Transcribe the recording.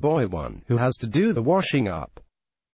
Boy 1, who has to do the washing up.